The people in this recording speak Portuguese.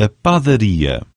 a padaria.